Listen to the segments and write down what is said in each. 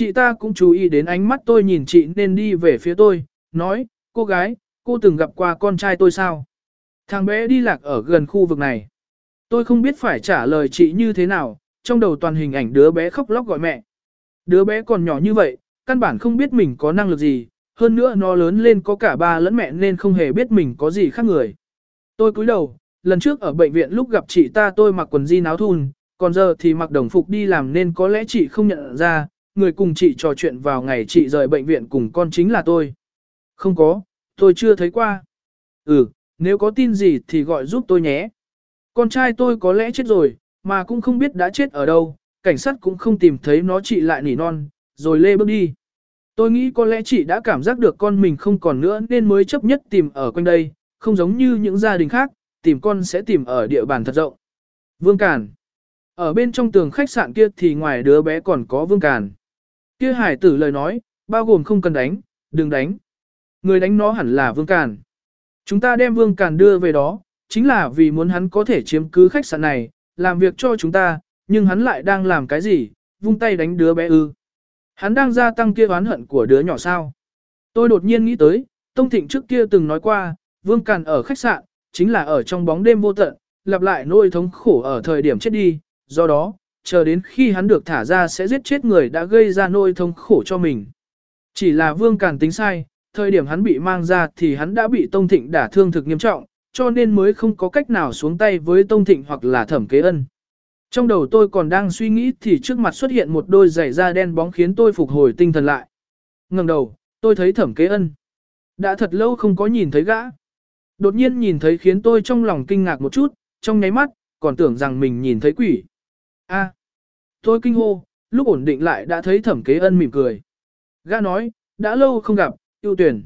Chị ta cũng chú ý đến ánh mắt tôi nhìn chị nên đi về phía tôi, nói, cô gái, cô từng gặp qua con trai tôi sao? Thằng bé đi lạc ở gần khu vực này. Tôi không biết phải trả lời chị như thế nào, trong đầu toàn hình ảnh đứa bé khóc lóc gọi mẹ. Đứa bé còn nhỏ như vậy, căn bản không biết mình có năng lực gì, hơn nữa nó lớn lên có cả ba lẫn mẹ nên không hề biết mình có gì khác người. Tôi cúi đầu, lần trước ở bệnh viện lúc gặp chị ta tôi mặc quần jean áo thun, còn giờ thì mặc đồng phục đi làm nên có lẽ chị không nhận ra, người cùng chị trò chuyện vào ngày chị rời bệnh viện cùng con chính là tôi. Không có, tôi chưa thấy qua. Ừ, nếu có tin gì thì gọi giúp tôi nhé. Con trai tôi có lẽ chết rồi, mà cũng không biết đã chết ở đâu, cảnh sát cũng không tìm thấy nó chị lại nỉ non, rồi lê bước đi. Tôi nghĩ có lẽ chị đã cảm giác được con mình không còn nữa nên mới chấp nhất tìm ở quanh đây, không giống như những gia đình khác, tìm con sẽ tìm ở địa bàn thật rộng. Vương Càn Ở bên trong tường khách sạn kia thì ngoài đứa bé còn có Vương Càn. Kia hải tử lời nói, bao gồm không cần đánh, đừng đánh. Người đánh nó hẳn là Vương Càn. Chúng ta đem Vương Càn đưa về đó, chính là vì muốn hắn có thể chiếm cứ khách sạn này, làm việc cho chúng ta, nhưng hắn lại đang làm cái gì, vung tay đánh đứa bé ư. Hắn đang gia tăng kia oán hận của đứa nhỏ sao. Tôi đột nhiên nghĩ tới, Tông Thịnh trước kia từng nói qua, Vương Càn ở khách sạn, chính là ở trong bóng đêm vô tận, lặp lại nỗi thống khổ ở thời điểm chết đi, do đó, chờ đến khi hắn được thả ra sẽ giết chết người đã gây ra nỗi thống khổ cho mình. Chỉ là Vương Càn tính sai, thời điểm hắn bị mang ra thì hắn đã bị Tông Thịnh đả thương thực nghiêm trọng, cho nên mới không có cách nào xuống tay với Tông Thịnh hoặc là thẩm kế ân. Trong đầu tôi còn đang suy nghĩ thì trước mặt xuất hiện một đôi giày da đen bóng khiến tôi phục hồi tinh thần lại. ngẩng đầu, tôi thấy thẩm kế ân. Đã thật lâu không có nhìn thấy gã. Đột nhiên nhìn thấy khiến tôi trong lòng kinh ngạc một chút, trong nháy mắt, còn tưởng rằng mình nhìn thấy quỷ a tôi kinh hô, lúc ổn định lại đã thấy thẩm kế ân mỉm cười. Gã nói, đã lâu không gặp, ưu tuyển.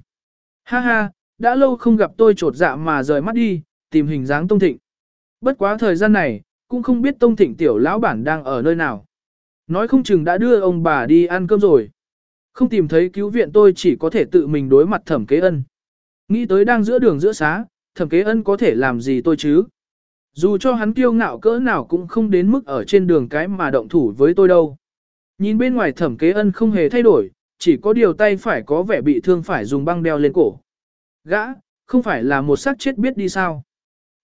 Ha ha, đã lâu không gặp tôi trột dạ mà rời mắt đi, tìm hình dáng tông thịnh. Bất quá thời gian này, cũng không biết tông thịnh tiểu lão bản đang ở nơi nào. Nói không chừng đã đưa ông bà đi ăn cơm rồi. Không tìm thấy cứu viện tôi chỉ có thể tự mình đối mặt thẩm kế ân. Nghĩ tới đang giữa đường giữa xá, thẩm kế ân có thể làm gì tôi chứ? Dù cho hắn kiêu ngạo cỡ nào cũng không đến mức ở trên đường cái mà động thủ với tôi đâu. Nhìn bên ngoài thẩm kế ân không hề thay đổi, chỉ có điều tay phải có vẻ bị thương phải dùng băng đeo lên cổ. Gã, không phải là một xác chết biết đi sao.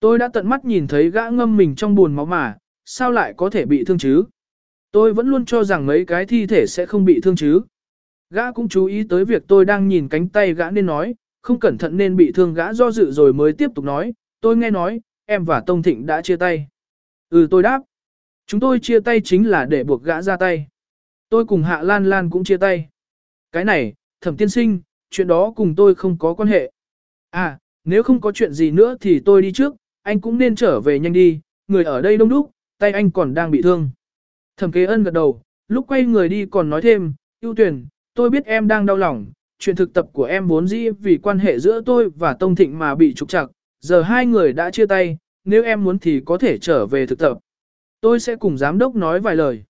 Tôi đã tận mắt nhìn thấy gã ngâm mình trong buồn máu mà, sao lại có thể bị thương chứ? Tôi vẫn luôn cho rằng mấy cái thi thể sẽ không bị thương chứ. Gã cũng chú ý tới việc tôi đang nhìn cánh tay gã nên nói, không cẩn thận nên bị thương gã do dự rồi mới tiếp tục nói, tôi nghe nói, em và Tông Thịnh đã chia tay. Ừ tôi đáp. Chúng tôi chia tay chính là để buộc gã ra tay. Tôi cùng Hạ Lan Lan cũng chia tay. Cái này, thẩm tiên sinh, chuyện đó cùng tôi không có quan hệ. À, nếu không có chuyện gì nữa thì tôi đi trước, anh cũng nên trở về nhanh đi, người ở đây đông đúc, tay anh còn đang bị thương. Thẩm kế ân gật đầu, lúc quay người đi còn nói thêm, ưu tuyển, tôi biết em đang đau lòng, chuyện thực tập của em vốn dĩ vì quan hệ giữa tôi và Tông Thịnh mà bị trục trặc, giờ hai người đã chia tay, nếu em muốn thì có thể trở về thực tập. Tôi sẽ cùng giám đốc nói vài lời.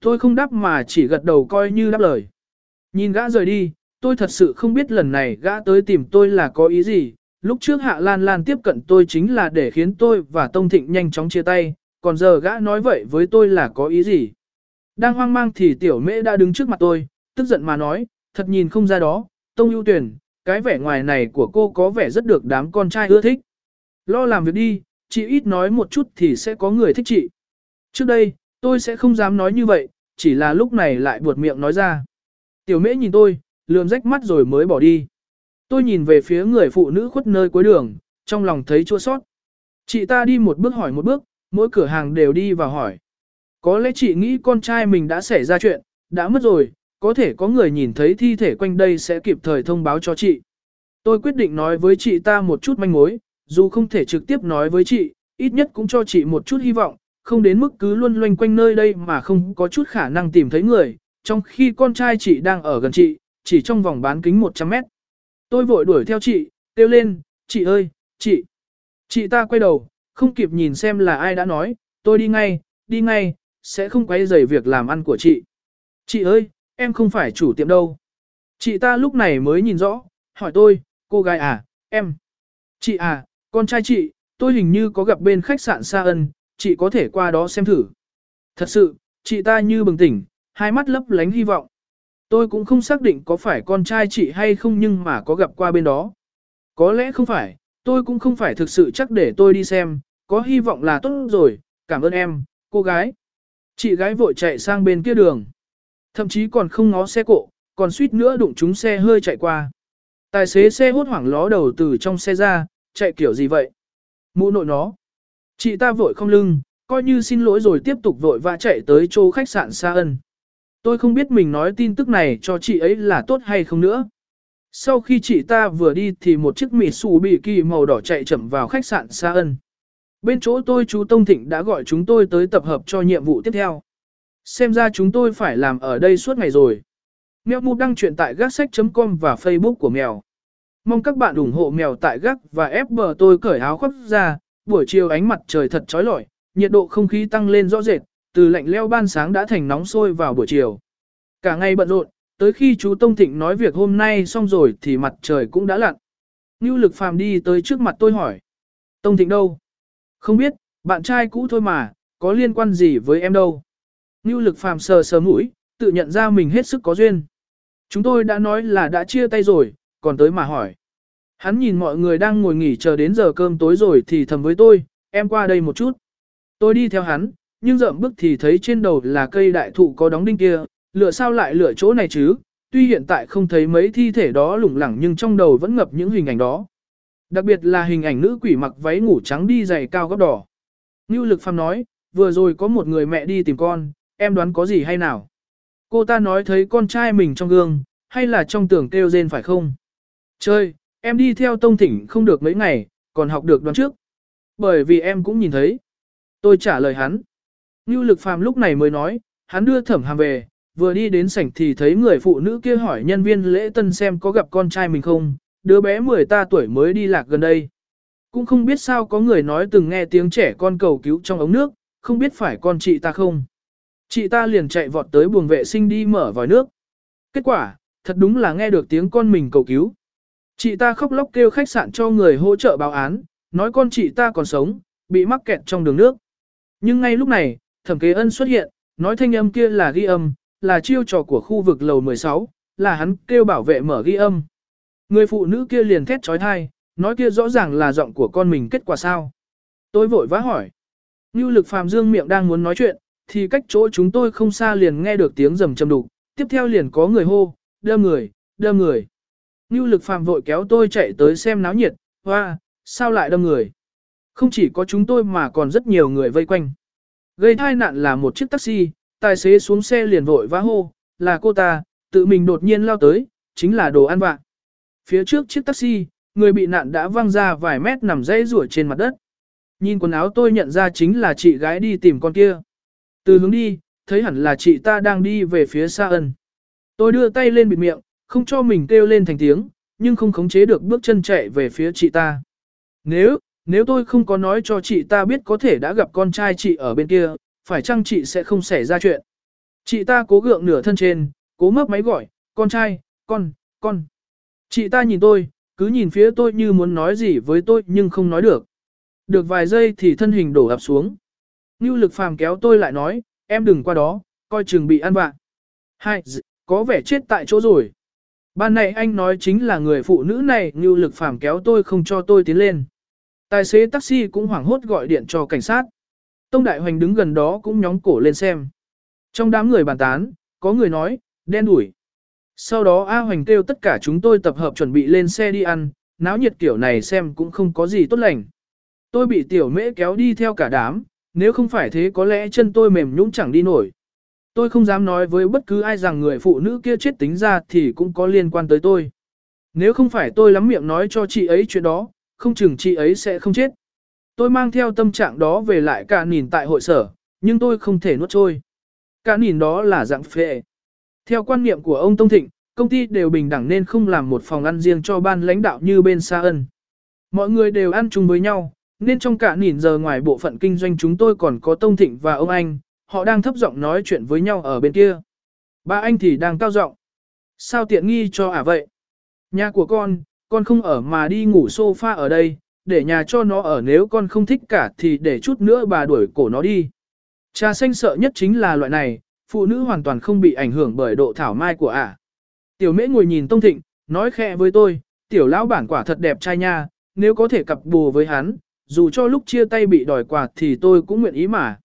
Tôi không đáp mà chỉ gật đầu coi như đáp lời. Nhìn gã rời đi, tôi thật sự không biết lần này gã tới tìm tôi là có ý gì. Lúc trước Hạ Lan Lan tiếp cận tôi chính là để khiến tôi và Tông Thịnh nhanh chóng chia tay, còn giờ gã nói vậy với tôi là có ý gì. Đang hoang mang thì tiểu mễ đã đứng trước mặt tôi, tức giận mà nói, thật nhìn không ra đó, Tông ưu tuyển, cái vẻ ngoài này của cô có vẻ rất được đám con trai ưa thích. Lo làm việc đi, chị ít nói một chút thì sẽ có người thích chị. Trước đây, tôi sẽ không dám nói như vậy, chỉ là lúc này lại buột miệng nói ra. Tiểu mễ nhìn tôi, lườm rách mắt rồi mới bỏ đi. Tôi nhìn về phía người phụ nữ khuất nơi cuối đường, trong lòng thấy chua sót. Chị ta đi một bước hỏi một bước, mỗi cửa hàng đều đi vào hỏi. Có lẽ chị nghĩ con trai mình đã xảy ra chuyện, đã mất rồi, có thể có người nhìn thấy thi thể quanh đây sẽ kịp thời thông báo cho chị. Tôi quyết định nói với chị ta một chút manh mối, dù không thể trực tiếp nói với chị, ít nhất cũng cho chị một chút hy vọng, không đến mức cứ luôn loanh quanh nơi đây mà không có chút khả năng tìm thấy người, trong khi con trai chị đang ở gần chị, chỉ trong vòng bán kính 100 mét. Tôi vội đuổi theo chị, kêu lên, chị ơi, chị. Chị ta quay đầu, không kịp nhìn xem là ai đã nói, tôi đi ngay, đi ngay, sẽ không quay rầy việc làm ăn của chị. Chị ơi, em không phải chủ tiệm đâu. Chị ta lúc này mới nhìn rõ, hỏi tôi, cô gái à, em. Chị à, con trai chị, tôi hình như có gặp bên khách sạn Sa Ân, chị có thể qua đó xem thử. Thật sự, chị ta như bừng tỉnh, hai mắt lấp lánh hy vọng. Tôi cũng không xác định có phải con trai chị hay không nhưng mà có gặp qua bên đó. Có lẽ không phải, tôi cũng không phải thực sự chắc để tôi đi xem, có hy vọng là tốt rồi, cảm ơn em, cô gái. Chị gái vội chạy sang bên kia đường. Thậm chí còn không ngó xe cộ, còn suýt nữa đụng chúng xe hơi chạy qua. Tài xế xe hốt hoảng ló đầu từ trong xe ra, chạy kiểu gì vậy? Mũ nội nó. Chị ta vội không lưng, coi như xin lỗi rồi tiếp tục vội vã chạy tới chỗ khách sạn Sa Ân. Tôi không biết mình nói tin tức này cho chị ấy là tốt hay không nữa. Sau khi chị ta vừa đi thì một chiếc mì xù bị kỳ màu đỏ chạy chậm vào khách sạn Sa Ân. Bên chỗ tôi chú Tông Thịnh đã gọi chúng tôi tới tập hợp cho nhiệm vụ tiếp theo. Xem ra chúng tôi phải làm ở đây suốt ngày rồi. Mèo mù đăng chuyện tại gác sách.com và Facebook của mèo. Mong các bạn ủng hộ mèo tại gác và ép bờ tôi cởi áo khoác ra, buổi chiều ánh mặt trời thật chói lọi, nhiệt độ không khí tăng lên rõ rệt, từ lạnh leo ban sáng đã thành nóng sôi vào buổi chiều. Cả ngày bận rộn, tới khi chú Tông Thịnh nói việc hôm nay xong rồi thì mặt trời cũng đã lặn. Ngưu lực phàm đi tới trước mặt tôi hỏi. Tông Thịnh đâu? Không biết, bạn trai cũ thôi mà, có liên quan gì với em đâu. Ngưu lực phàm sờ sờ mũi, tự nhận ra mình hết sức có duyên. Chúng tôi đã nói là đã chia tay rồi, còn tới mà hỏi. Hắn nhìn mọi người đang ngồi nghỉ chờ đến giờ cơm tối rồi thì thầm với tôi, em qua đây một chút. Tôi đi theo hắn, nhưng dậm bước thì thấy trên đầu là cây đại thụ có đóng đinh kia, lựa sao lại lựa chỗ này chứ, tuy hiện tại không thấy mấy thi thể đó lủng lẳng nhưng trong đầu vẫn ngập những hình ảnh đó. Đặc biệt là hình ảnh nữ quỷ mặc váy ngủ trắng đi giày cao gót đỏ. Ngưu lực phàm nói, vừa rồi có một người mẹ đi tìm con, em đoán có gì hay nào? Cô ta nói thấy con trai mình trong gương, hay là trong tưởng kêu rên phải không? Chơi, em đi theo tông thỉnh không được mấy ngày, còn học được đoán trước. Bởi vì em cũng nhìn thấy. Tôi trả lời hắn. Như lực phàm lúc này mới nói, hắn đưa thẩm hàm về, vừa đi đến sảnh thì thấy người phụ nữ kia hỏi nhân viên lễ tân xem có gặp con trai mình không, đứa bé 10 ta tuổi mới đi lạc gần đây. Cũng không biết sao có người nói từng nghe tiếng trẻ con cầu cứu trong ống nước, không biết phải con chị ta không. Chị ta liền chạy vọt tới buồng vệ sinh đi mở vòi nước. Kết quả, thật đúng là nghe được tiếng con mình cầu cứu. Chị ta khóc lóc kêu khách sạn cho người hỗ trợ báo án, nói con chị ta còn sống, bị mắc kẹt trong đường nước. Nhưng ngay lúc này, thẩm kế ân xuất hiện, nói thanh âm kia là ghi âm, là chiêu trò của khu vực lầu 16, là hắn kêu bảo vệ mở ghi âm. Người phụ nữ kia liền thét trói thai, nói kia rõ ràng là giọng của con mình kết quả sao. Tôi vội vã hỏi. Như lực phàm dương miệng đang muốn nói chuyện, thì cách chỗ chúng tôi không xa liền nghe được tiếng rầm chầm đục, tiếp theo liền có người hô, đâm người, đâm người. Như lực phàm vội kéo tôi chạy tới xem náo nhiệt, hoa, sao lại đâm người. Không chỉ có chúng tôi mà còn rất nhiều người vây quanh. Gây tai nạn là một chiếc taxi, tài xế xuống xe liền vội vã hô, là cô ta, tự mình đột nhiên lao tới, chính là đồ ăn vạ. Phía trước chiếc taxi, người bị nạn đã văng ra vài mét nằm dãy rủa trên mặt đất. Nhìn quần áo tôi nhận ra chính là chị gái đi tìm con kia. Từ hướng đi, thấy hẳn là chị ta đang đi về phía xa ân. Tôi đưa tay lên bịt miệng, không cho mình kêu lên thành tiếng, nhưng không khống chế được bước chân chạy về phía chị ta. Nếu, nếu tôi không có nói cho chị ta biết có thể đã gặp con trai chị ở bên kia, phải chăng chị sẽ không xảy ra chuyện. Chị ta cố gượng nửa thân trên, cố mấp máy gọi, con trai, con, con. Chị ta nhìn tôi, cứ nhìn phía tôi như muốn nói gì với tôi nhưng không nói được. Được vài giây thì thân hình đổ ập xuống. Ngưu lực phàm kéo tôi lại nói, em đừng qua đó, coi chừng bị ăn vạ. Hai, có vẻ chết tại chỗ rồi. Ban này anh nói chính là người phụ nữ này, Ngưu lực phàm kéo tôi không cho tôi tiến lên. Tài xế taxi cũng hoảng hốt gọi điện cho cảnh sát. Tông Đại Hoành đứng gần đó cũng nhóng cổ lên xem. Trong đám người bàn tán, có người nói, đen đuổi. Sau đó A Hoành kêu tất cả chúng tôi tập hợp chuẩn bị lên xe đi ăn, náo nhiệt kiểu này xem cũng không có gì tốt lành. Tôi bị tiểu mễ kéo đi theo cả đám, nếu không phải thế có lẽ chân tôi mềm nhũng chẳng đi nổi. Tôi không dám nói với bất cứ ai rằng người phụ nữ kia chết tính ra thì cũng có liên quan tới tôi. Nếu không phải tôi lắm miệng nói cho chị ấy chuyện đó, không chừng chị ấy sẽ không chết. Tôi mang theo tâm trạng đó về lại cả nhìn tại hội sở, nhưng tôi không thể nuốt trôi. Cả nhìn đó là dạng phệ. Theo quan niệm của ông Tông Thịnh, công ty đều bình đẳng nên không làm một phòng ăn riêng cho ban lãnh đạo như bên Sa Ân. Mọi người đều ăn chung với nhau, nên trong cả nhìn giờ ngoài bộ phận kinh doanh chúng tôi còn có Tông Thịnh và ông anh, họ đang thấp giọng nói chuyện với nhau ở bên kia. Ba anh thì đang cao giọng. Sao tiện nghi cho ả vậy? Nhà của con, con không ở mà đi ngủ sofa ở đây, để nhà cho nó ở nếu con không thích cả thì để chút nữa bà đuổi cổ nó đi. Trà xanh sợ nhất chính là loại này, phụ nữ hoàn toàn không bị ảnh hưởng bởi độ thảo mai của ả. Tiểu mễ ngồi nhìn Tông Thịnh, nói khẽ với tôi, tiểu lão bản quả thật đẹp trai nha, nếu có thể cặp bồ với hắn, dù cho lúc chia tay bị đòi quà thì tôi cũng nguyện ý mà.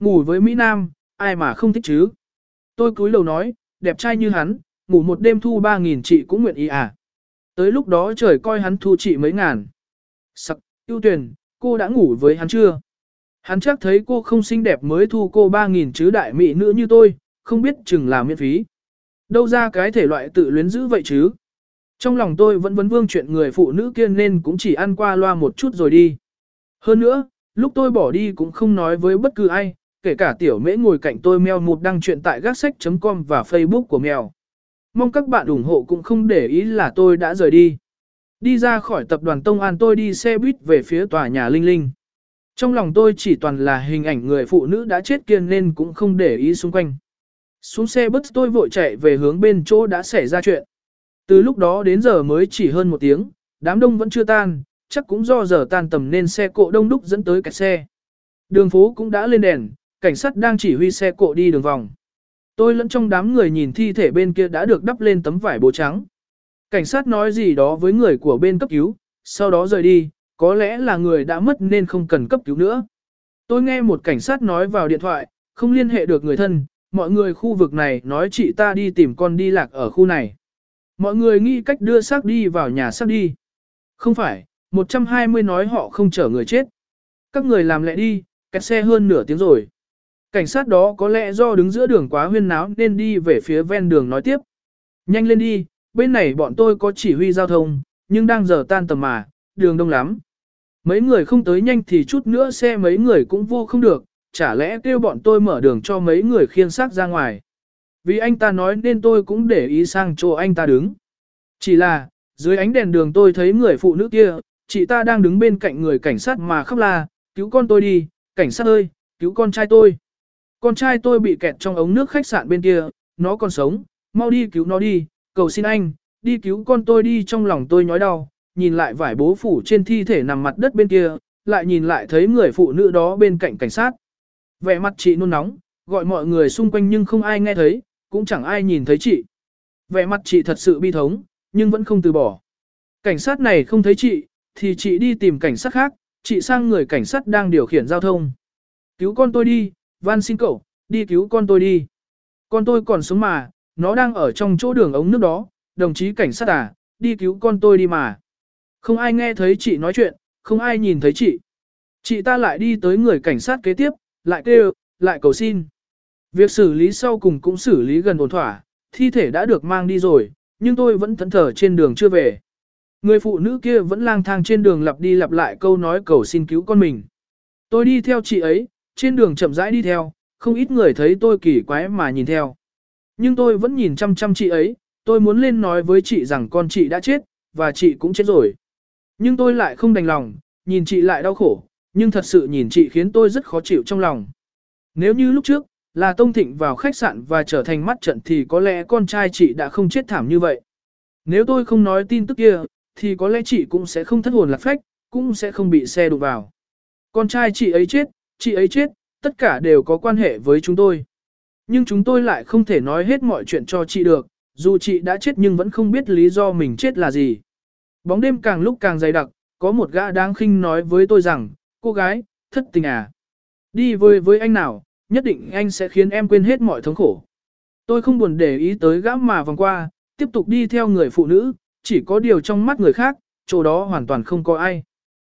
Ngủ với Mỹ Nam, ai mà không thích chứ? Tôi cúi đầu nói, đẹp trai như hắn, ngủ một đêm thu 3.000 chị cũng nguyện ý à. Tới lúc đó trời coi hắn thu chị mấy ngàn. Sắc, yêu tuyển, cô đã ngủ với hắn chưa? Hắn chắc thấy cô không xinh đẹp mới thu cô 3.000 chứ đại mỹ nữ như tôi, không biết chừng là miễn phí. Đâu ra cái thể loại tự luyến dữ vậy chứ? Trong lòng tôi vẫn vấn vương chuyện người phụ nữ kia nên cũng chỉ ăn qua loa một chút rồi đi. Hơn nữa, lúc tôi bỏ đi cũng không nói với bất cứ ai, kể cả tiểu mễ ngồi cạnh tôi mèo một đăng chuyện tại gác sách.com và Facebook của mèo. Mong các bạn ủng hộ cũng không để ý là tôi đã rời đi. Đi ra khỏi tập đoàn Tông An tôi đi xe buýt về phía tòa nhà Linh Linh. Trong lòng tôi chỉ toàn là hình ảnh người phụ nữ đã chết kia nên cũng không để ý xung quanh. Xuống xe bus tôi vội chạy về hướng bên chỗ đã xảy ra chuyện. Từ lúc đó đến giờ mới chỉ hơn một tiếng, đám đông vẫn chưa tan, chắc cũng do giờ tan tầm nên xe cộ đông đúc dẫn tới kẹt xe. Đường phố cũng đã lên đèn, cảnh sát đang chỉ huy xe cộ đi đường vòng. Tôi lẫn trong đám người nhìn thi thể bên kia đã được đắp lên tấm vải bố trắng. Cảnh sát nói gì đó với người của bên cấp cứu, sau đó rời đi, có lẽ là người đã mất nên không cần cấp cứu nữa. Tôi nghe một cảnh sát nói vào điện thoại, không liên hệ được người thân, mọi người khu vực này nói chị ta đi tìm con đi lạc ở khu này. Mọi người nghĩ cách đưa xác đi vào nhà xác đi. Không phải, 120 nói họ không chở người chết. Các người làm lẹ đi, kẹt xe hơn nửa tiếng rồi. Cảnh sát đó có lẽ do đứng giữa đường quá huyên náo nên đi về phía ven đường nói tiếp. Nhanh lên đi, bên này bọn tôi có chỉ huy giao thông, nhưng đang giờ tan tầm mà, đường đông lắm. Mấy người không tới nhanh thì chút nữa xe mấy người cũng vô không được, chả lẽ kêu bọn tôi mở đường cho mấy người khiêng xác ra ngoài. Vì anh ta nói nên tôi cũng để ý sang chỗ anh ta đứng. Chỉ là, dưới ánh đèn đường tôi thấy người phụ nữ kia, chị ta đang đứng bên cạnh người cảnh sát mà khóc la, cứu con tôi đi, cảnh sát ơi, cứu con trai tôi. Con trai tôi bị kẹt trong ống nước khách sạn bên kia, nó còn sống, mau đi cứu nó đi, cầu xin anh, đi cứu con tôi đi trong lòng tôi nhói đau, nhìn lại vải bố phủ trên thi thể nằm mặt đất bên kia, lại nhìn lại thấy người phụ nữ đó bên cạnh cảnh sát. Vẻ mặt chị nôn nóng, gọi mọi người xung quanh nhưng không ai nghe thấy, cũng chẳng ai nhìn thấy chị. Vẻ mặt chị thật sự bi thống, nhưng vẫn không từ bỏ. Cảnh sát này không thấy chị, thì chị đi tìm cảnh sát khác, chị sang người cảnh sát đang điều khiển giao thông. Cứu con tôi đi, van xin cậu, đi cứu con tôi đi. Con tôi còn sống mà, nó đang ở trong chỗ đường ống nước đó, đồng chí cảnh sát à, đi cứu con tôi đi mà. Không ai nghe thấy chị nói chuyện, không ai nhìn thấy chị. Chị ta lại đi tới người cảnh sát kế tiếp, lại kêu, lại cầu xin. Việc xử lý sau cùng cũng xử lý gần ổn thỏa, thi thể đã được mang đi rồi, nhưng tôi vẫn thẫn thờ trên đường chưa về. Người phụ nữ kia vẫn lang thang trên đường lặp đi lặp lại câu nói cầu xin cứu con mình. Tôi đi theo chị ấy, trên đường chậm rãi đi theo, không ít người thấy tôi kỳ quái mà nhìn theo. Nhưng tôi vẫn nhìn chăm chăm chị ấy, tôi muốn lên nói với chị rằng con chị đã chết, và chị cũng chết rồi. Nhưng tôi lại không đành lòng, nhìn chị lại đau khổ, nhưng thật sự nhìn chị khiến tôi rất khó chịu trong lòng. Nếu như lúc trước, là Tông Thịnh vào khách sạn và trở thành mắt trận thì có lẽ con trai chị đã không chết thảm như vậy. Nếu tôi không nói tin tức kia, thì có lẽ chị cũng sẽ không thất hồn lạc phách, cũng sẽ không bị xe đụng vào. Con trai chị ấy chết, chị ấy chết, tất cả đều có quan hệ với chúng tôi. Nhưng chúng tôi lại không thể nói hết mọi chuyện cho chị được, dù chị đã chết nhưng vẫn không biết lý do mình chết là gì. Bóng đêm càng lúc càng dày đặc, có một gã đáng khinh nói với tôi rằng, cô gái, thất tình à. Đi với với anh nào, nhất định anh sẽ khiến em quên hết mọi thống khổ. Tôi không buồn để ý tới gã mà vòng qua, tiếp tục đi theo người phụ nữ, chỉ có điều trong mắt người khác, chỗ đó hoàn toàn không có ai.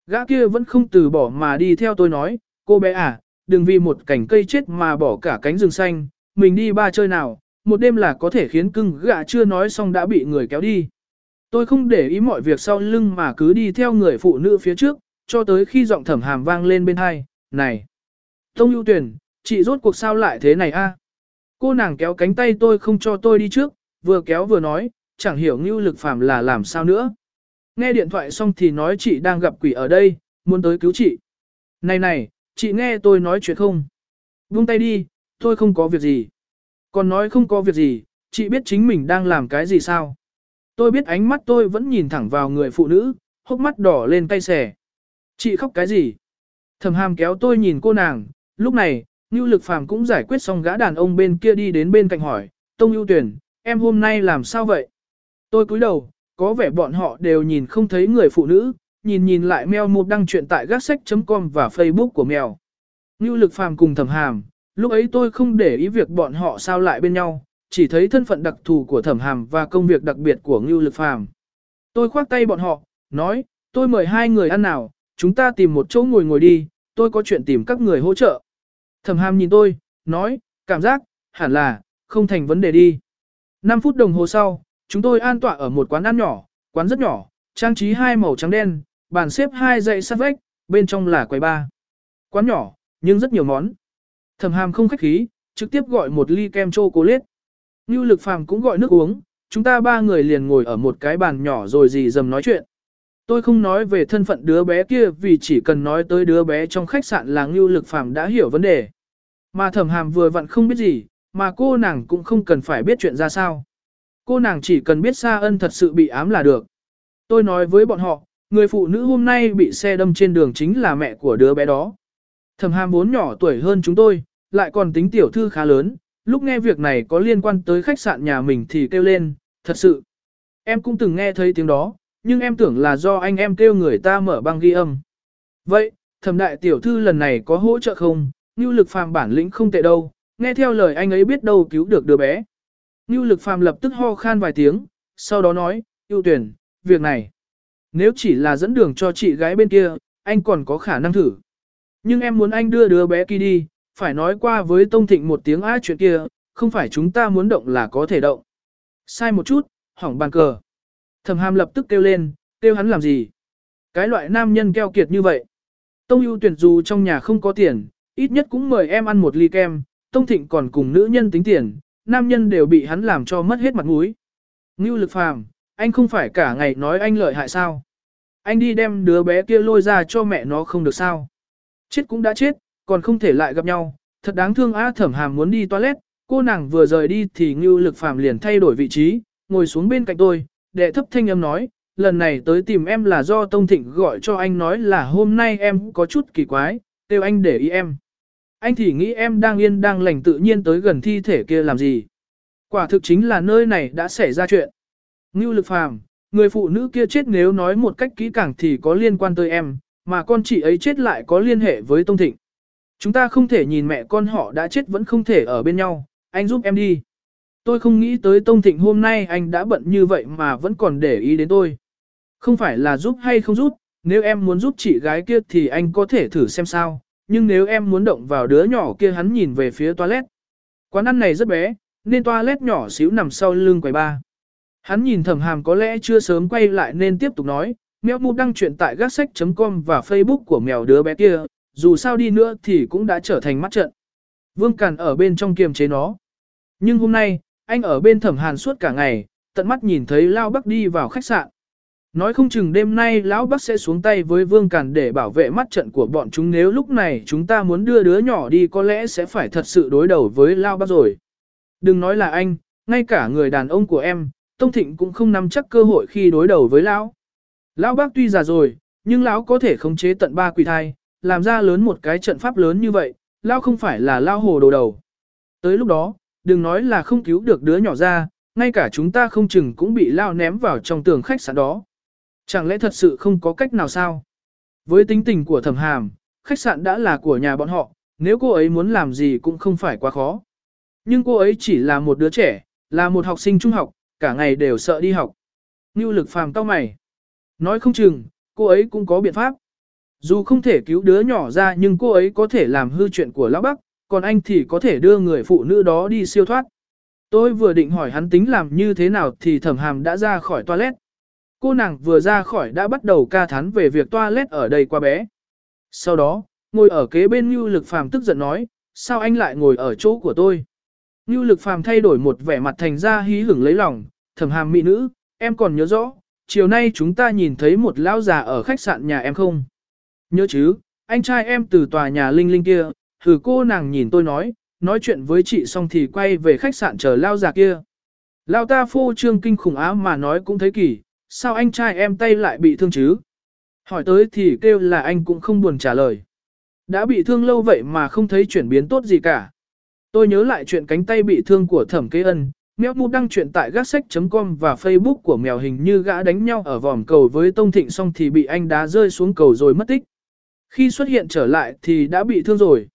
Gã kia vẫn không từ bỏ mà đi theo tôi nói, cô bé à, đừng vì một cảnh cây chết mà bỏ cả cánh rừng xanh, mình đi ba chơi nào, một đêm là có thể khiến cưng gã chưa nói xong đã bị người kéo đi. Tôi không để ý mọi việc sau lưng mà cứ đi theo người phụ nữ phía trước, cho tới khi giọng thẩm hàm vang lên bên hai, này. Tông ưu tuyển, chị rốt cuộc sao lại thế này a? Cô nàng kéo cánh tay tôi không cho tôi đi trước, vừa kéo vừa nói, chẳng hiểu ngưu lực phàm là làm sao nữa. Nghe điện thoại xong thì nói chị đang gặp quỷ ở đây, muốn tới cứu chị. Này này, chị nghe tôi nói chuyện không? Buông tay đi, tôi không có việc gì. Còn nói không có việc gì, chị biết chính mình đang làm cái gì sao? Tôi biết ánh mắt tôi vẫn nhìn thẳng vào người phụ nữ, hốc mắt đỏ lên tay xẻ. Chị khóc cái gì? Thầm hàm kéo tôi nhìn cô nàng, lúc này, Ngưu Lực Phàm cũng giải quyết xong gã đàn ông bên kia đi đến bên cạnh hỏi, Tông ưu tuyển, em hôm nay làm sao vậy? Tôi cúi đầu, có vẻ bọn họ đều nhìn không thấy người phụ nữ, nhìn nhìn lại mèo một đăng chuyện tại gác sách.com và Facebook của mèo. Như lực phàm cùng thẩm hàm, lúc ấy tôi không để ý việc bọn họ sao lại bên nhau, chỉ thấy thân phận đặc thù của thẩm hàm và công việc đặc biệt của Ngưu lực phàm. Tôi khoác tay bọn họ, nói, tôi mời hai người ăn nào, chúng ta tìm một chỗ ngồi ngồi đi, tôi có chuyện tìm các người hỗ trợ. Thẩm hàm nhìn tôi, nói, cảm giác, hẳn là, không thành vấn đề đi. 5 phút đồng hồ sau, chúng tôi an tọa ở một quán ăn nhỏ, quán rất nhỏ, trang trí hai màu trắng đen, bàn xếp hai dãy sát vách, bên trong là quầy ba. Quán nhỏ, nhưng rất nhiều món. Thẩm hàm không khách khí, trực tiếp gọi một ly kem chocolate. Nưu lực phàm cũng gọi nước uống, chúng ta ba người liền ngồi ở một cái bàn nhỏ rồi gì dầm nói chuyện. Tôi không nói về thân phận đứa bé kia vì chỉ cần nói tới đứa bé trong khách sạn là Ngưu Lực Phàm đã hiểu vấn đề. Mà thẩm hàm vừa vặn không biết gì, mà cô nàng cũng không cần phải biết chuyện ra sao. Cô nàng chỉ cần biết Sa Ân thật sự bị ám là được. Tôi nói với bọn họ, người phụ nữ hôm nay bị xe đâm trên đường chính là mẹ của đứa bé đó. Thẩm hàm vốn nhỏ tuổi hơn chúng tôi, lại còn tính tiểu thư khá lớn, lúc nghe việc này có liên quan tới khách sạn nhà mình thì kêu lên, thật sự. Em cũng từng nghe thấy tiếng đó, nhưng em tưởng là do anh em kêu người ta mở băng ghi âm. Vậy, thẩm đại tiểu thư lần này có hỗ trợ không? Như lực phàm bản lĩnh không tệ đâu, nghe theo lời anh ấy biết đâu cứu được đứa bé. Ngưu lực phàm lập tức ho khan vài tiếng, sau đó nói, ưu tuyển, việc này. Nếu chỉ là dẫn đường cho chị gái bên kia, anh còn có khả năng thử. Nhưng em muốn anh đưa đứa bé kia đi, phải nói qua với Tông Thịnh một tiếng á chuyện kia, không phải chúng ta muốn động là có thể động. Sai một chút, hỏng bàn cờ. Thẩm hàm lập tức kêu lên, kêu hắn làm gì? Cái loại nam nhân keo kiệt như vậy. Tông ưu tuyển dù trong nhà không có tiền, ít nhất cũng mời em ăn một ly kem, Tông Thịnh còn cùng nữ nhân tính tiền, nam nhân đều bị hắn làm cho mất hết mặt mũi. Ngưu lực phàm, anh không phải cả ngày nói anh lợi hại sao? Anh đi đem đứa bé kia lôi ra cho mẹ nó không được sao? Chết cũng đã chết, còn không thể lại gặp nhau, thật đáng thương á thẩm hàm muốn đi toilet, cô nàng vừa rời đi thì ngưu lực phàm liền thay đổi vị trí, ngồi xuống bên cạnh tôi, đệ thấp thanh âm nói, lần này tới tìm em là do Tông Thịnh gọi cho anh nói là hôm nay em có chút kỳ quái, kêu anh để ý em. Anh thì nghĩ em đang yên đang lành tự nhiên tới gần thi thể kia làm gì. Quả thực chính là nơi này đã xảy ra chuyện. Ngưu lực phàm, người phụ nữ kia chết nếu nói một cách kỹ càng thì có liên quan tới em, mà con chị ấy chết lại có liên hệ với Tông Thịnh. Chúng ta không thể nhìn mẹ con họ đã chết vẫn không thể ở bên nhau, anh giúp em đi. Tôi không nghĩ tới Tông Thịnh hôm nay anh đã bận như vậy mà vẫn còn để ý đến tôi. Không phải là giúp hay không giúp, nếu em muốn giúp chị gái kia thì anh có thể thử xem sao, nhưng nếu em muốn động vào đứa nhỏ kia hắn nhìn về phía toilet. Quán ăn này rất bé, nên toilet nhỏ xíu nằm sau lưng quầy ba. Hắn nhìn thẩm hàm có lẽ chưa sớm quay lại nên tiếp tục nói, mèo mù đăng chuyện tại gác sách.com và Facebook của mèo đứa bé kia, dù sao đi nữa thì cũng đã trở thành mắt trận. Vương Càn ở bên trong kiềm chế nó. Nhưng hôm nay, anh ở bên thẩm hàn suốt cả ngày, tận mắt nhìn thấy Lao Bắc đi vào khách sạn. Nói không chừng đêm nay Lão Bắc sẽ xuống tay với Vương Càn để bảo vệ mắt trận của bọn chúng nếu lúc này chúng ta muốn đưa đứa nhỏ đi có lẽ sẽ phải thật sự đối đầu với lão Bắc rồi. Đừng nói là anh, ngay cả người đàn ông của em, Tông Thịnh cũng không nắm chắc cơ hội khi đối đầu với Lão. Lão Bác tuy già rồi, nhưng Lão có thể khống chế tận ba quỷ thai, làm ra lớn một cái trận pháp lớn như vậy, Lão không phải là Lão hồ đồ đầu. Tới lúc đó, đừng nói là không cứu được đứa nhỏ ra, ngay cả chúng ta không chừng cũng bị lão ném vào trong tường khách sạn đó. Chẳng lẽ thật sự không có cách nào sao? Với tính tình của thẩm hàm, khách sạn đã là của nhà bọn họ, nếu cô ấy muốn làm gì cũng không phải quá khó. Nhưng cô ấy chỉ là một đứa trẻ, là một học sinh trung học, cả ngày đều sợ đi học. Ngưu lực phàm cao mày. Nói không chừng, cô ấy cũng có biện pháp. Dù không thể cứu đứa nhỏ ra nhưng cô ấy có thể làm hư chuyện của lão bắc, còn anh thì có thể đưa người phụ nữ đó đi siêu thoát. Tôi vừa định hỏi hắn tính làm như thế nào thì thẩm hàm đã ra khỏi toilet. Cô nàng vừa ra khỏi đã bắt đầu ca thán về việc toilet ở đây quá bé. Sau đó, ngồi ở kế bên Ngưu Lực Phàm tức giận nói, sao anh lại ngồi ở chỗ của tôi? Ngưu Lực Phàm thay đổi một vẻ mặt thành ra hí hửng lấy lòng, thầm hàm mỹ nữ, em còn nhớ rõ, chiều nay chúng ta nhìn thấy một lão già ở khách sạn nhà em không? Nhớ chứ, anh trai em từ tòa nhà Linh Linh kia, thử cô nàng nhìn tôi nói, nói chuyện với chị xong thì quay về khách sạn chờ lao già kia. Lao ta phô trương kinh khủng á mà nói cũng thấy kỳ, sao anh trai em tay lại bị thương chứ? Hỏi tới thì kêu là anh cũng không buồn trả lời. Đã bị thương lâu vậy mà không thấy chuyển biến tốt gì cả. Tôi nhớ lại chuyện cánh tay bị thương của thẩm kế ân, Mèo mu đăng chuyện tại gác sách.com và Facebook của mèo hình như gã đánh nhau ở vòm cầu với Tông Thịnh xong thì bị anh đá rơi xuống cầu rồi mất tích. Khi xuất hiện trở lại thì đã bị thương rồi.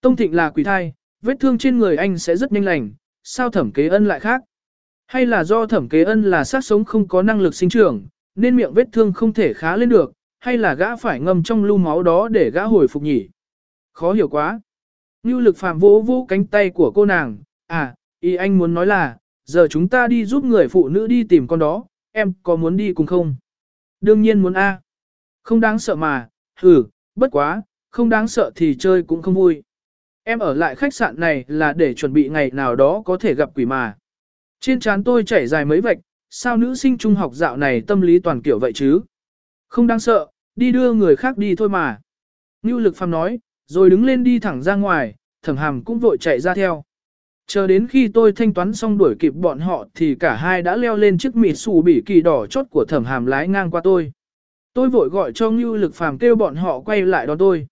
Tông Thịnh là quỷ thai, vết thương trên người anh sẽ rất nhanh lành, sao thẩm kế ân lại khác? Hay là do thẩm kế ân là sát sống không có năng lực sinh trưởng, nên miệng vết thương không thể khá lên được, hay là gã phải ngâm trong lưu máu đó để gã hồi phục nhỉ? Khó hiểu quá. Như lực phàm vỗ vỗ cánh tay của cô nàng, à, ý anh muốn nói là, giờ chúng ta đi giúp người phụ nữ đi tìm con đó, em có muốn đi cùng không? Đương nhiên muốn a. Không đáng sợ mà, hừ, bất quá, không đáng sợ thì chơi cũng không vui. Em ở lại khách sạn này là để chuẩn bị ngày nào đó có thể gặp quỷ mà. Trên trán tôi chảy dài mấy vạch, sao nữ sinh trung học dạo này tâm lý toàn kiểu vậy chứ? Không đáng sợ, đi đưa người khác đi thôi mà. Ngưu lực phàm nói, rồi đứng lên đi thẳng ra ngoài, thẩm hàm cũng vội chạy ra theo. Chờ đến khi tôi thanh toán xong đuổi kịp bọn họ thì cả hai đã leo lên chiếc mịt xù bỉ kỳ đỏ chốt của thẩm hàm lái ngang qua tôi. Tôi vội gọi cho Ngưu lực phàm kêu bọn họ quay lại đón tôi.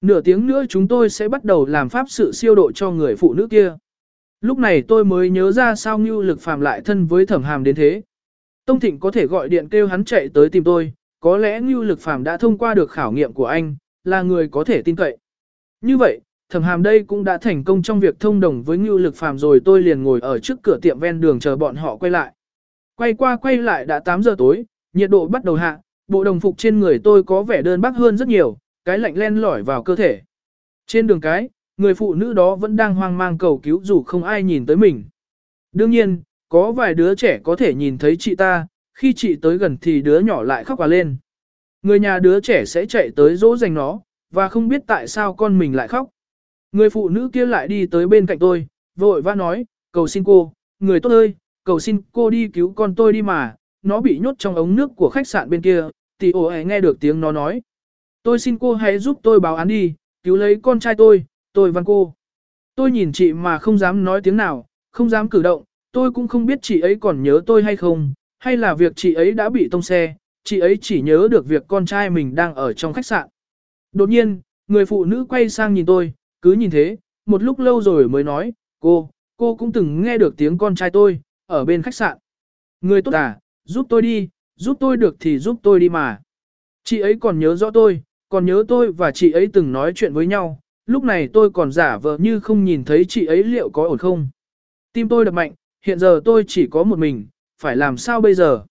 Nửa tiếng nữa chúng tôi sẽ bắt đầu làm pháp sự siêu độ cho người phụ nữ kia. Lúc này tôi mới nhớ ra sao Ngưu lực phàm lại thân với thẩm hàm đến thế. Tông Thịnh có thể gọi điện kêu hắn chạy tới tìm tôi, có lẽ Ngưu lực phàm đã thông qua được khảo nghiệm của anh, là người có thể tin cậy. Như vậy, thẩm hàm đây cũng đã thành công trong việc thông đồng với Ngưu lực phàm rồi tôi liền ngồi ở trước cửa tiệm ven đường chờ bọn họ quay lại. Quay qua quay lại đã 8 giờ tối, nhiệt độ bắt đầu hạ, bộ đồng phục trên người tôi có vẻ đơn bác hơn rất nhiều, cái lạnh len lỏi vào cơ thể. Trên đường cái, người phụ nữ đó vẫn đang hoang mang cầu cứu dù không ai nhìn tới mình. Đương nhiên, có vài đứa trẻ có thể nhìn thấy chị ta, khi chị tới gần thì đứa nhỏ lại khóc hòa lên. Người nhà đứa trẻ sẽ chạy tới dỗ dành nó, và không biết tại sao con mình lại khóc. Người phụ nữ kia lại đi tới bên cạnh tôi, vội vã nói, cầu xin cô, người tốt ơi, cầu xin cô đi cứu con tôi đi mà, nó bị nhốt trong ống nước của khách sạn bên kia, tỷ ổ nghe được tiếng nó nói. Tôi xin cô hãy giúp tôi báo án đi, cứu lấy con trai tôi, tôi văn cô. Tôi nhìn chị mà không dám nói tiếng nào, không dám cử động, tôi cũng không biết chị ấy còn nhớ tôi hay không, hay là việc chị ấy đã bị tông xe, chị ấy chỉ nhớ được việc con trai mình đang ở trong khách sạn. Đột nhiên, người phụ nữ quay sang nhìn tôi, cứ nhìn thế, một lúc lâu rồi mới nói, cô, cô cũng từng nghe được tiếng con trai tôi, ở bên khách sạn. Người tốt à, giúp tôi đi, giúp tôi được thì giúp tôi đi mà. Chị ấy còn nhớ rõ tôi, còn nhớ tôi và chị ấy từng nói chuyện với nhau, lúc này tôi còn giả vờ như không nhìn thấy chị ấy liệu có ổn không. Tim tôi đập mạnh, hiện giờ tôi chỉ có một mình, phải làm sao bây giờ?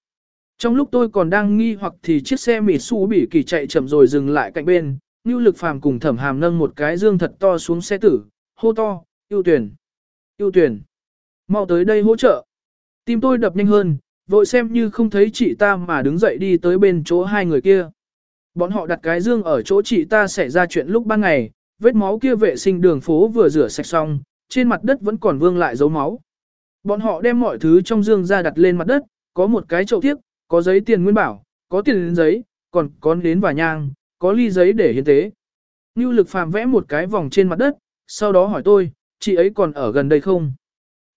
Trong lúc tôi còn đang nghi hoặc thì chiếc xe mịt su bỉ kỳ chạy chậm rồi dừng lại cạnh bên, Ngưu Lực Phàm cùng Thẩm Hàm nâng một cái dương thật to xuống xe tử, hô to, "Ưu Tuyển, Ưu Tuyển, mau tới đây hỗ trợ." Tim tôi đập nhanh hơn, vội xem như không thấy chị ta mà đứng dậy đi tới bên chỗ hai người kia. Bọn họ đặt cái dương ở chỗ chị ta xảy ra chuyện lúc ban ngày, vết máu kia vệ sinh đường phố vừa rửa sạch xong, trên mặt đất vẫn còn vương lại dấu máu. Bọn họ đem mọi thứ trong dương ra đặt lên mặt đất, có một cái chậu thiếc, có giấy tiền nguyên bảo, có tiền đến giấy, còn có nến và nhang, có ly giấy để hiến tế. Như lực phàm vẽ một cái vòng trên mặt đất, sau đó hỏi tôi, chị ấy còn ở gần đây không?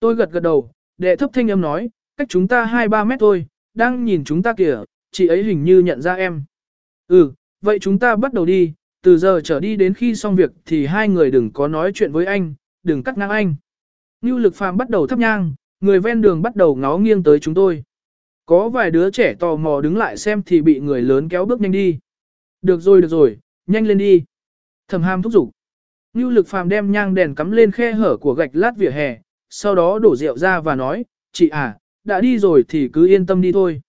Tôi gật gật đầu, đệ thấp thanh âm nói, cách chúng ta 2-3 mét thôi, đang nhìn chúng ta kìa, chị ấy hình như nhận ra em. Ừ, vậy chúng ta bắt đầu đi, từ giờ trở đi đến khi xong việc thì hai người đừng có nói chuyện với anh, đừng cắt ngang anh. Ngưu lực phàm bắt đầu thắp nhang, người ven đường bắt đầu ngó nghiêng tới chúng tôi. Có vài đứa trẻ tò mò đứng lại xem thì bị người lớn kéo bước nhanh đi. Được rồi được rồi, nhanh lên đi. Thẩm hàm thúc giục. Ngưu lực phàm đem nhang đèn cắm lên khe hở của gạch lát vỉa hè, sau đó đổ rượu ra và nói, chị à, đã đi rồi thì cứ yên tâm đi thôi.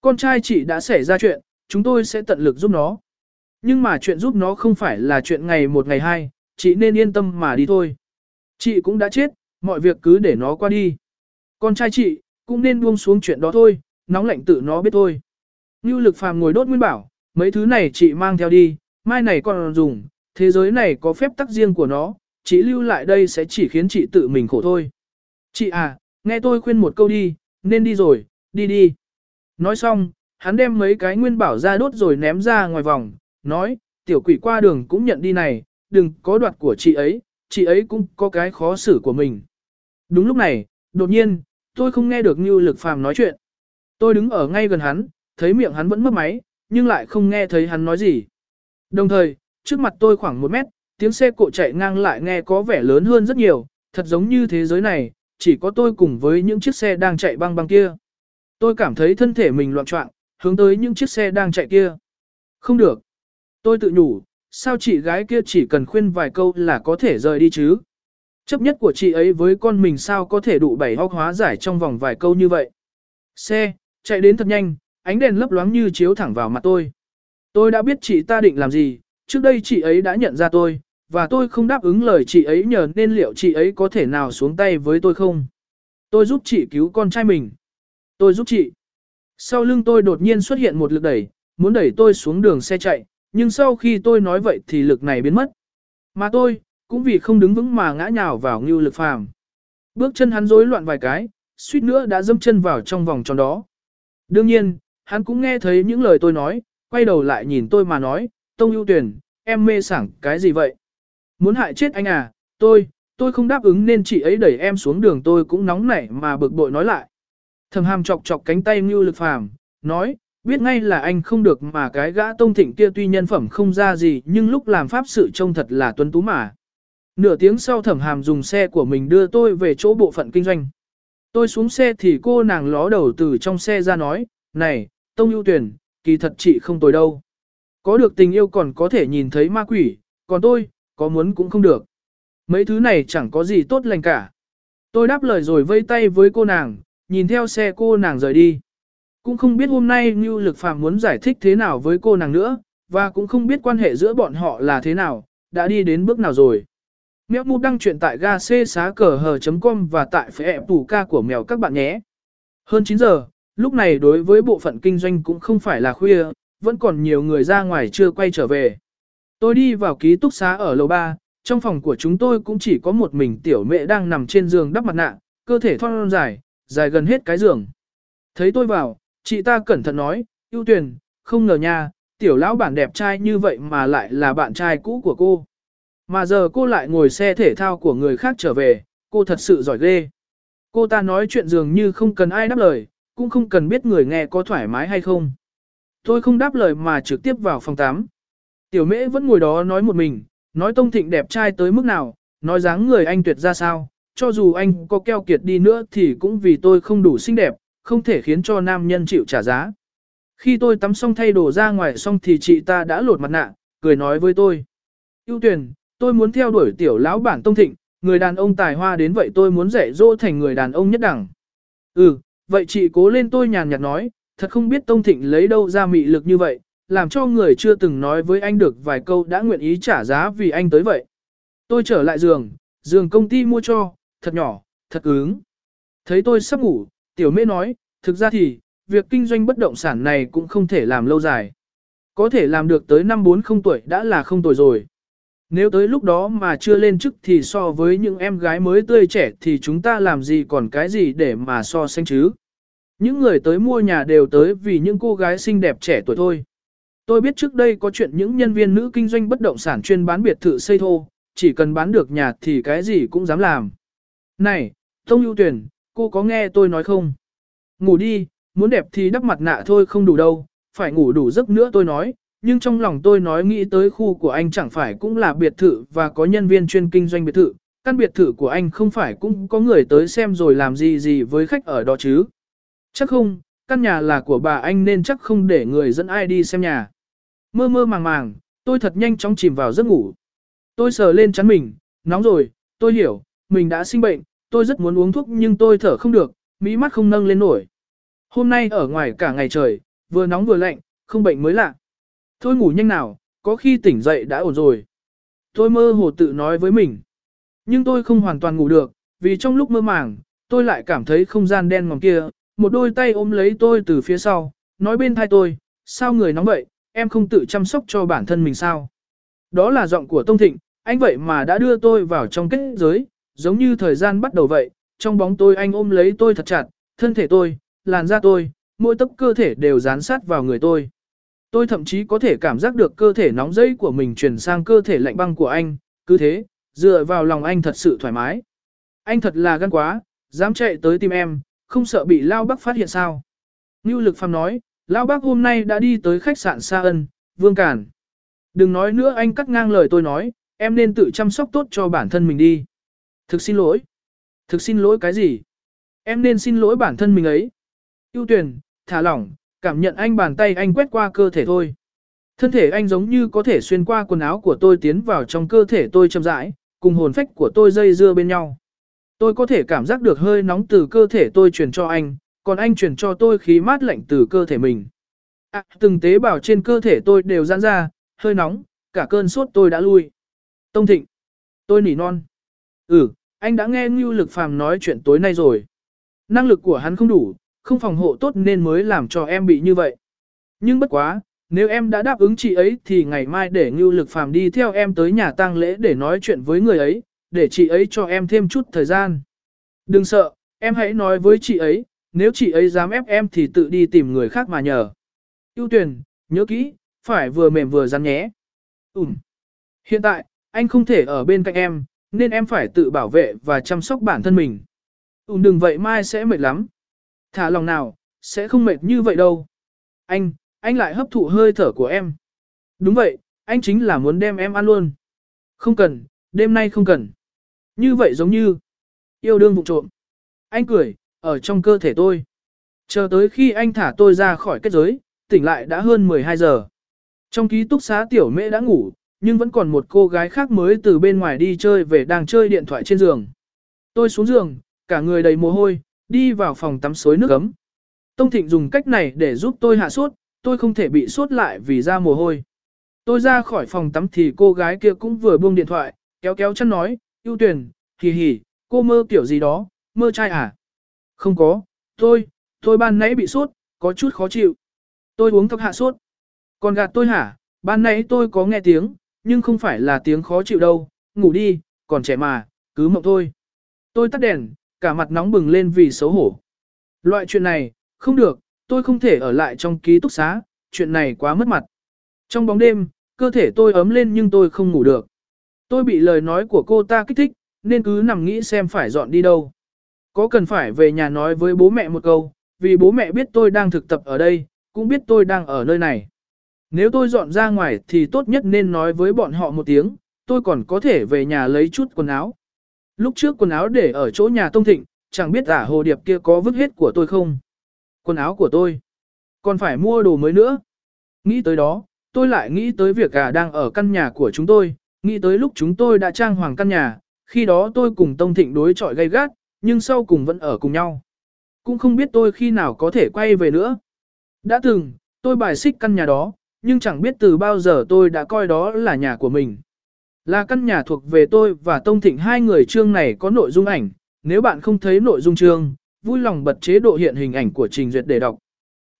Con trai chị đã xảy ra chuyện, chúng tôi sẽ tận lực giúp nó. Nhưng mà chuyện giúp nó không phải là chuyện ngày một ngày hai, chị nên yên tâm mà đi thôi. Chị cũng đã chết, mọi việc cứ để nó qua đi. Con trai chị, cũng nên buông xuống chuyện đó thôi, nóng lạnh tự nó biết thôi. Như lực phàm ngồi đốt nguyên bảo, mấy thứ này chị mang theo đi, mai này còn dùng, thế giới này có phép tắc riêng của nó, chị lưu lại đây sẽ chỉ khiến chị tự mình khổ thôi. Chị à, nghe tôi khuyên một câu đi, nên đi rồi, đi đi. Nói xong, hắn đem mấy cái nguyên bảo ra đốt rồi ném ra ngoài vòng, nói, tiểu quỷ qua đường cũng nhận đi này, đừng có đoạt của chị ấy, chị ấy cũng có cái khó xử của mình. Đúng lúc này, đột nhiên, tôi không nghe được Ngưu Lực Phàm nói chuyện. Tôi đứng ở ngay gần hắn, thấy miệng hắn vẫn mất máy, nhưng lại không nghe thấy hắn nói gì. Đồng thời, trước mặt tôi khoảng một mét, tiếng xe cộ chạy ngang lại nghe có vẻ lớn hơn rất nhiều, thật giống như thế giới này, chỉ có tôi cùng với những chiếc xe đang chạy băng băng kia. Tôi cảm thấy thân thể mình loạn trọng, hướng tới những chiếc xe đang chạy kia. Không được. Tôi tự nhủ, sao chị gái kia chỉ cần khuyên vài câu là có thể rời đi chứ? Chấp nhất của chị ấy với con mình sao có thể đủ bảy hóc hóa giải trong vòng vài câu như vậy? Xe, chạy đến thật nhanh, ánh đèn lấp loáng như chiếu thẳng vào mặt tôi. Tôi đã biết chị ta định làm gì, trước đây chị ấy đã nhận ra tôi, và tôi không đáp ứng lời chị ấy nhờ nên liệu chị ấy có thể nào xuống tay với tôi không? Tôi giúp chị cứu con trai mình. Tôi giúp chị. Sau lưng tôi đột nhiên xuất hiện một lực đẩy, muốn đẩy tôi xuống đường xe chạy, nhưng sau khi tôi nói vậy thì lực này biến mất. Mà tôi, cũng vì không đứng vững mà ngã nhào vào ngưu lực phàm. Bước chân hắn rối loạn vài cái, suýt nữa đã dâm chân vào trong vòng tròn đó. Đương nhiên, hắn cũng nghe thấy những lời tôi nói, quay đầu lại nhìn tôi mà nói, Tông ưu tuyển, em mê sảng cái gì vậy? Muốn hại chết anh à, tôi, tôi không đáp ứng nên chị ấy đẩy em xuống đường tôi cũng nóng nảy mà bực bội nói lại. Thầm hàm chọc chọc cánh tay ngưu lực phàm, nói, biết ngay là anh không được mà cái gã tông thịnh kia tuy nhân phẩm không ra gì nhưng lúc làm pháp sự trông thật là tuấn tú mà. Nửa tiếng sau thẩm hàm dùng xe của mình đưa tôi về chỗ bộ phận kinh doanh. Tôi xuống xe thì cô nàng ló đầu từ trong xe ra nói, này, Tông ưu tuyển, kỳ thật chị không tồi đâu. Có được tình yêu còn có thể nhìn thấy ma quỷ, còn tôi, có muốn cũng không được. Mấy thứ này chẳng có gì tốt lành cả. Tôi đáp lời rồi vây tay với cô nàng, nhìn theo xe cô nàng rời đi. Cũng không biết hôm nay Ngưu Lực Phàm muốn giải thích thế nào với cô nàng nữa, và cũng không biết quan hệ giữa bọn họ là thế nào, đã đi đến bước nào rồi. Mèo mù đăng chuyện tại ga c xá cờ hờ.com và tại phế ẹp tủ ca của mèo các bạn nhé. Hơn 9 giờ, lúc này đối với bộ phận kinh doanh cũng không phải là khuya, vẫn còn nhiều người ra ngoài chưa quay trở về. Tôi đi vào ký túc xá ở lầu 3, trong phòng của chúng tôi cũng chỉ có một mình tiểu mẹ đang nằm trên giường đắp mặt nạ, cơ thể thon dài, dài gần hết cái giường. Thấy tôi vào, chị ta cẩn thận nói, ưu tuyển, không ngờ nha, tiểu lão bản đẹp trai như vậy mà lại là bạn trai cũ của cô. Mà giờ cô lại ngồi xe thể thao của người khác trở về, cô thật sự giỏi ghê. Cô ta nói chuyện dường như không cần ai đáp lời, cũng không cần biết người nghe có thoải mái hay không. Tôi không đáp lời mà trực tiếp vào phòng 8. Tiểu mễ vẫn ngồi đó nói một mình, nói Tông Thịnh đẹp trai tới mức nào, nói dáng người anh tuyệt ra sao, cho dù anh có keo kiệt đi nữa thì cũng vì tôi không đủ xinh đẹp, không thể khiến cho nam nhân chịu trả giá. Khi tôi tắm xong thay đồ ra ngoài xong thì chị ta đã lột mặt nạ, cười nói với tôi. Yêu tuyển, tôi muốn theo đuổi tiểu lão bản Tông Thịnh, người đàn ông tài hoa đến vậy tôi muốn dạy dỗ thành người đàn ông nhất đẳng. Ừ, vậy chị cố lên tôi nhàn nhạt nói, thật không biết Tông Thịnh lấy đâu ra mị lực như vậy, làm cho người chưa từng nói với anh được vài câu đã nguyện ý trả giá vì anh tới vậy. Tôi trở lại giường, giường công ty mua cho, thật nhỏ, thật cứng. Thấy tôi sắp ngủ, tiểu mê nói, thực ra thì, việc kinh doanh bất động sản này cũng không thể làm lâu dài. Có thể làm được tới năm 40 tuổi đã là không tuổi rồi. Nếu tới lúc đó mà chưa lên chức thì so với những em gái mới tươi trẻ thì chúng ta làm gì còn cái gì để mà so sánh chứ. Những người tới mua nhà đều tới vì những cô gái xinh đẹp trẻ tuổi thôi. Tôi biết trước đây có chuyện những nhân viên nữ kinh doanh bất động sản chuyên bán biệt thự xây thô, chỉ cần bán được nhà thì cái gì cũng dám làm. Này, Tông ưu tuyển, cô có nghe tôi nói không? Ngủ đi, muốn đẹp thì đắp mặt nạ thôi không đủ đâu, phải ngủ đủ giấc nữa tôi nói, nhưng trong lòng tôi nói nghĩ tới khu của anh chẳng phải cũng là biệt thự và có nhân viên chuyên kinh doanh biệt thự, căn biệt thự của anh không phải cũng có người tới xem rồi làm gì gì với khách ở đó chứ. Chắc không, căn nhà là của bà anh nên chắc không để người dẫn ai đi xem nhà. Mơ mơ màng màng, tôi thật nhanh chóng chìm vào giấc ngủ. Tôi sờ lên chắn mình, nóng rồi, tôi hiểu, mình đã sinh bệnh, tôi rất muốn uống thuốc nhưng tôi thở không được, mỹ mắt không nâng lên nổi. Hôm nay ở ngoài cả ngày trời, vừa nóng vừa lạnh, không bệnh mới lạ. Thôi ngủ nhanh nào, có khi tỉnh dậy đã ổn rồi. Tôi mơ hồ tự nói với mình. Nhưng tôi không hoàn toàn ngủ được, vì trong lúc mơ màng, tôi lại cảm thấy không gian đen ngòm kia, một đôi tay ôm lấy tôi từ phía sau, nói bên thai tôi, sao người nóng vậy, em không tự chăm sóc cho bản thân mình sao. Đó là giọng của Tông Thịnh, anh vậy mà đã đưa tôi vào trong kết giới, giống như thời gian bắt đầu vậy, trong bóng tôi anh ôm lấy tôi thật chặt, thân thể tôi, làn da tôi, mỗi tấc cơ thể đều dán sát vào người tôi. Tôi thậm chí có thể cảm giác được cơ thể nóng dây của mình chuyển sang cơ thể lạnh băng của anh, cứ thế, dựa vào lòng anh thật sự thoải mái. Anh thật là gan quá, dám chạy tới tìm em, không sợ bị Lao Bắc phát hiện sao. Ngưu Lực Phàm nói, Lao Bắc hôm nay đã đi tới khách sạn Sa Ân, Vương Cản. Đừng nói nữa anh cắt ngang lời tôi nói, em nên tự chăm sóc tốt cho bản thân mình đi. Thực xin lỗi. Thực xin lỗi cái gì? Em nên xin lỗi bản thân mình ấy. Yêu tuyển, thả lỏng, cảm nhận anh bàn tay anh quét qua cơ thể thôi. Thân thể anh giống như có thể xuyên qua quần áo của tôi tiến vào trong cơ thể tôi chậm rãi, cùng hồn phách của tôi dây dưa bên nhau. Tôi có thể cảm giác được hơi nóng từ cơ thể tôi truyền cho anh, còn anh truyền cho tôi khí mát lạnh từ cơ thể mình. À, từng tế bào trên cơ thể tôi đều giãn ra, hơi nóng, cả cơn sốt tôi đã lui. Tông Thịnh. Tôi nỉ non. Ừ, anh đã nghe Ngưu Lực Phàm nói chuyện tối nay rồi. Năng lực của hắn không đủ, không phòng hộ tốt nên mới làm cho em bị như vậy. Nhưng bất quá, nếu em đã đáp ứng chị ấy thì ngày mai để Ngưu Lực Phàm đi theo em tới nhà tang lễ để nói chuyện với người ấy, để chị ấy cho em thêm chút thời gian. Đừng sợ, em hãy nói với chị ấy, nếu chị ấy dám ép em thì tự đi tìm người khác mà nhờ. Ưu tuyển, nhớ kỹ, phải vừa mềm vừa rắn nhé. Ừm. Hiện tại, anh không thể ở bên cạnh em, nên em phải tự bảo vệ và chăm sóc bản thân mình. Ún đừng vậy mai sẽ mệt lắm. Thả lòng nào, sẽ không mệt như vậy đâu. Anh, anh lại hấp thụ hơi thở của em. Đúng vậy, anh chính là muốn đem em ăn luôn. Không cần, đêm nay không cần. Như vậy giống như yêu đương vụ trộm. Anh cười, ở trong cơ thể tôi. Chờ tới khi anh thả tôi ra khỏi kết giới, tỉnh lại đã hơn 12 giờ. Trong ký túc xá tiểu mễ đã ngủ, nhưng vẫn còn một cô gái khác mới từ bên ngoài đi chơi về đang chơi điện thoại trên giường. Tôi xuống giường, cả người đầy mồ hôi, đi vào phòng tắm suối nước ấm. Tông Thịnh dùng cách này để giúp tôi hạ sốt, tôi không thể bị sốt lại vì ra mồ hôi. Tôi ra khỏi phòng tắm thì cô gái kia cũng vừa buông điện thoại, kéo kéo chân nói, ưu tuyển, hì hì, cô mơ kiểu gì đó, mơ trai à? Không có, tôi, tôi ban nãy bị sốt, có chút khó chịu. Tôi uống thuốc hạ sốt. Còn gạt tôi hả, ban nãy tôi có nghe tiếng, nhưng không phải là tiếng khó chịu đâu, ngủ đi, còn trẻ mà, cứ mộng thôi. Tôi tắt đèn, cả mặt nóng bừng lên vì xấu hổ. Loại chuyện này, không được, tôi không thể ở lại trong ký túc xá, chuyện này quá mất mặt. Trong bóng đêm, cơ thể tôi ấm lên nhưng tôi không ngủ được. Tôi bị lời nói của cô ta kích thích, nên cứ nằm nghĩ xem phải dọn đi đâu. Có cần phải về nhà nói với bố mẹ một câu, vì bố mẹ biết tôi đang thực tập ở đây, cũng biết tôi đang ở nơi này. Nếu tôi dọn ra ngoài thì tốt nhất nên nói với bọn họ một tiếng, tôi còn có thể về nhà lấy chút quần áo. Lúc trước quần áo để ở chỗ nhà Tông Thịnh, chẳng biết ả hồ điệp kia có vứt hết của tôi không. Quần áo của tôi. Còn phải mua đồ mới nữa. Nghĩ tới đó, tôi lại nghĩ tới việc ả đang ở căn nhà của chúng tôi, nghĩ tới lúc chúng tôi đã trang hoàng căn nhà, khi đó tôi cùng Tông Thịnh đối chọi gay gắt, nhưng sau cùng vẫn ở cùng nhau. Cũng không biết tôi khi nào có thể quay về nữa. Đã từng, tôi bài xích căn nhà đó, nhưng chẳng biết từ bao giờ tôi đã coi đó là nhà của mình. Là căn nhà thuộc về tôi và Tông Thịnh hai người chương này có nội dung ảnh, nếu bạn không thấy nội dung chương, vui lòng bật chế độ hiện hình ảnh của trình duyệt để đọc.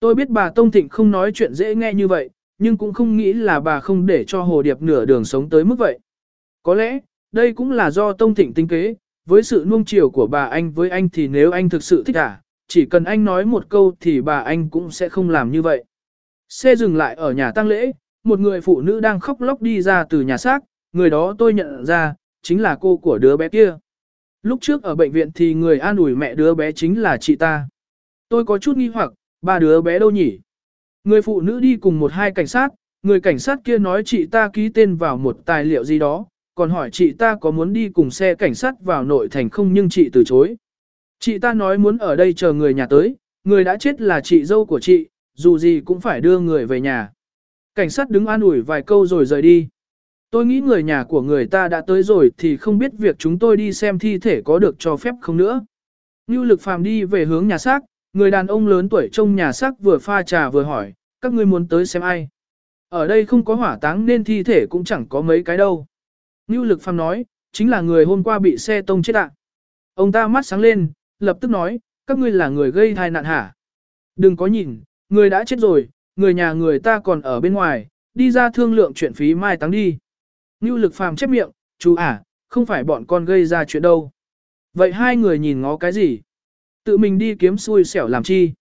Tôi biết bà Tông Thịnh không nói chuyện dễ nghe như vậy, nhưng cũng không nghĩ là bà không để cho Hồ Điệp nửa đường sống tới mức vậy. Có lẽ, đây cũng là do Tông Thịnh tính kế, với sự nuông chiều của bà anh với anh thì nếu anh thực sự thích à, chỉ cần anh nói một câu thì bà anh cũng sẽ không làm như vậy. Xe dừng lại ở nhà tang lễ, một người phụ nữ đang khóc lóc đi ra từ nhà xác, người đó tôi nhận ra, chính là cô của đứa bé kia. Lúc trước ở bệnh viện thì người an ủi mẹ đứa bé chính là chị ta. Tôi có chút nghi hoặc, ba đứa bé đâu nhỉ? Người phụ nữ đi cùng một hai cảnh sát, người cảnh sát kia nói chị ta ký tên vào một tài liệu gì đó, còn hỏi chị ta có muốn đi cùng xe cảnh sát vào nội thành không nhưng chị từ chối. Chị ta nói muốn ở đây chờ người nhà tới, người đã chết là chị dâu của chị, dù gì cũng phải đưa người về nhà. Cảnh sát đứng an ủi vài câu rồi rời đi. Tôi nghĩ người nhà của người ta đã tới rồi thì không biết việc chúng tôi đi xem thi thể có được cho phép không nữa. Ngưu lực phàm đi về hướng nhà xác, người đàn ông lớn tuổi trong nhà xác vừa pha trà vừa hỏi, các ngươi muốn tới xem ai. Ở đây không có hỏa táng nên thi thể cũng chẳng có mấy cái đâu. Ngưu lực phàm nói, chính là người hôm qua bị xe tông chết ạ. Ông ta mắt sáng lên, lập tức nói, các ngươi là người gây tai nạn hả? Đừng có nhìn, người đã chết rồi, người nhà người ta còn ở bên ngoài, đi ra thương lượng chuyện phí mai táng đi. Ngưu lực phàm chép miệng, chú à, không phải bọn con gây ra chuyện đâu. Vậy hai người nhìn ngó cái gì? Tự mình đi kiếm xui xẻo làm chi?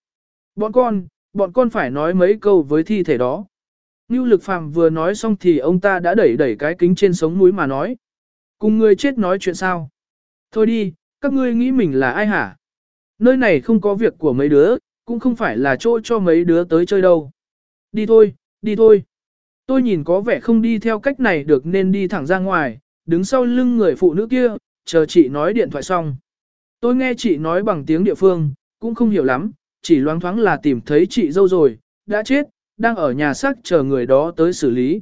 Bọn con, bọn con phải nói mấy câu với thi thể đó. Ngưu lực phàm vừa nói xong thì ông ta đã đẩy đẩy cái kính trên sống mũi mà nói. Cùng người chết nói chuyện sao? Thôi đi, các ngươi nghĩ mình là ai hả? Nơi này không có việc của mấy đứa, cũng không phải là chỗ cho mấy đứa tới chơi đâu. Đi thôi, đi thôi. Tôi nhìn có vẻ không đi theo cách này được nên đi thẳng ra ngoài, đứng sau lưng người phụ nữ kia, chờ chị nói điện thoại xong. Tôi nghe chị nói bằng tiếng địa phương, cũng không hiểu lắm, chỉ loáng thoáng là tìm thấy chị dâu rồi, đã chết, đang ở nhà xác chờ người đó tới xử lý.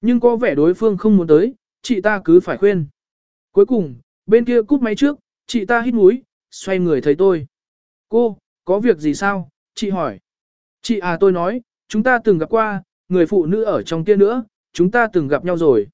Nhưng có vẻ đối phương không muốn tới, chị ta cứ phải khuyên. Cuối cùng, bên kia cúp máy trước, chị ta hít mũi, xoay người thấy tôi. Cô, có việc gì sao? Chị hỏi. Chị à tôi nói, chúng ta từng gặp qua, người phụ nữ ở trong kia nữa, chúng ta từng gặp nhau rồi.